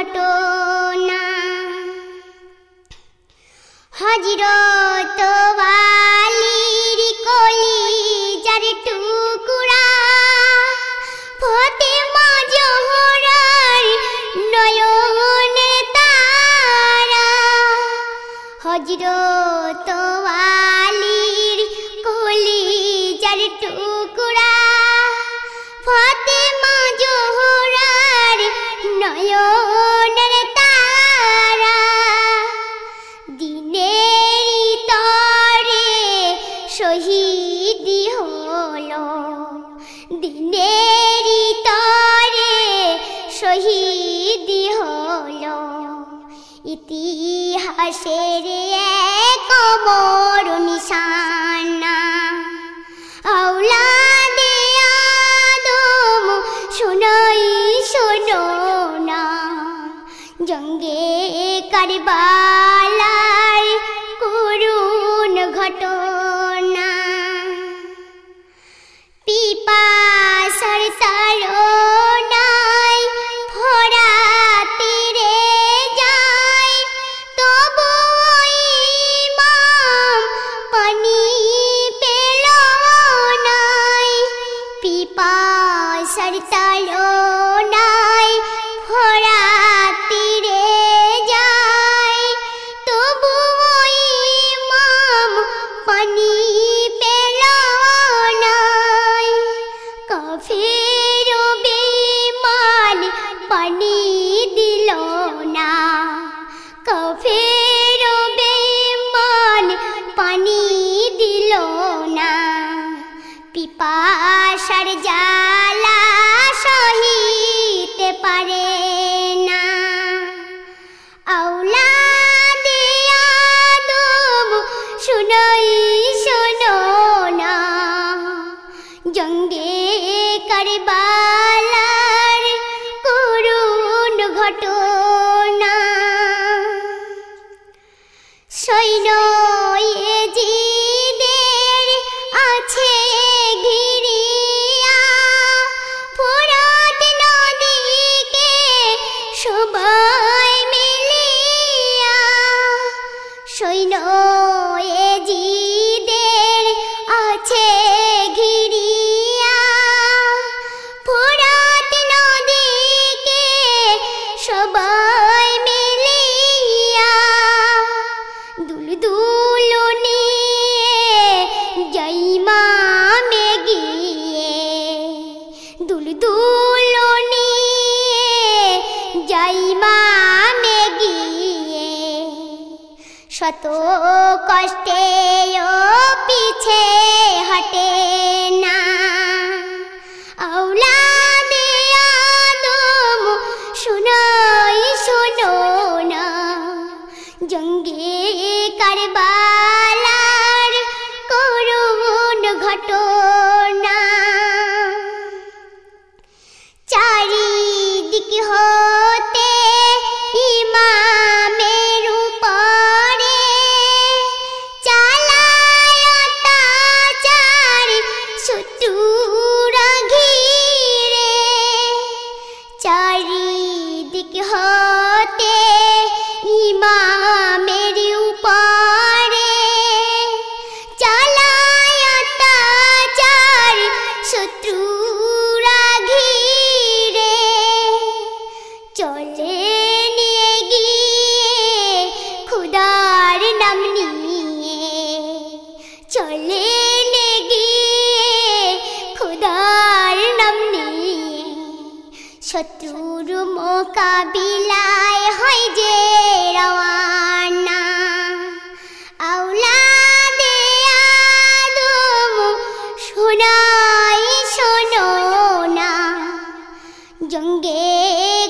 ঘটনা হজরত তোবা দিনেরই তরে শহীদ হল। ইতিহাসের 喜欢你。সবাই মিলিয়া দুল দুল নিয়ে যাই মামে গিয়ে দুল দুল নিয়ে যাই মামে গিয়ে শত কষ্টে পিছে হটে না হতে ইমামের উপরে চালায় অত্যাচার শত্রুরা ঘিরে। চারিদিক হতে শত্রুর মোকাবিলায় হয় যে রওয়ানা। আউলাদে শোনাই শোনো না। জঙ্গে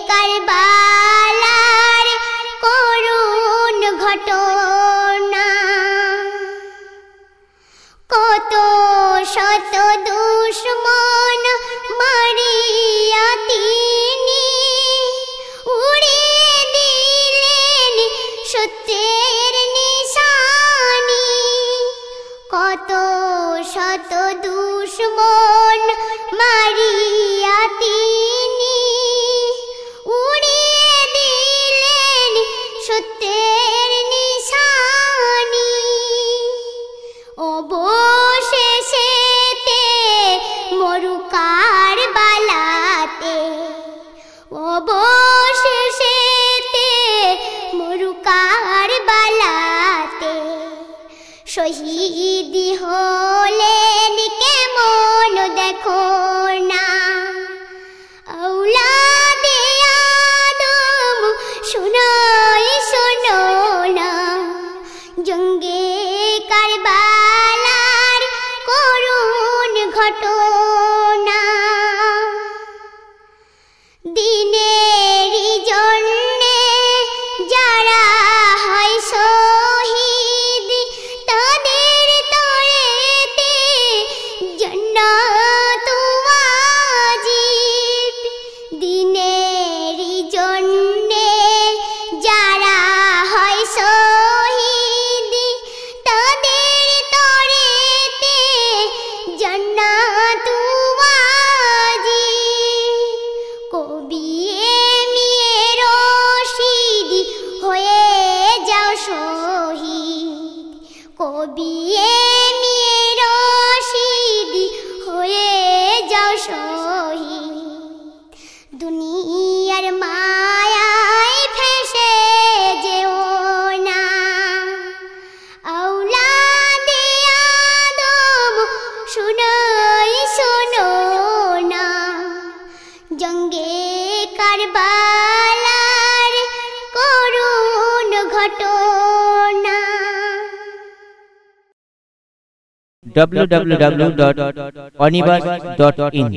কারবালার করুণ ঘটনা। কত শত কত শত দুশ্মন দুনিয়ার মায়ায় ফেসে যেও না। আউলাদে আদম, শুনোই শোনো না। জঙ্গে কারবালার করুণ ঘটনা। www.onibus.in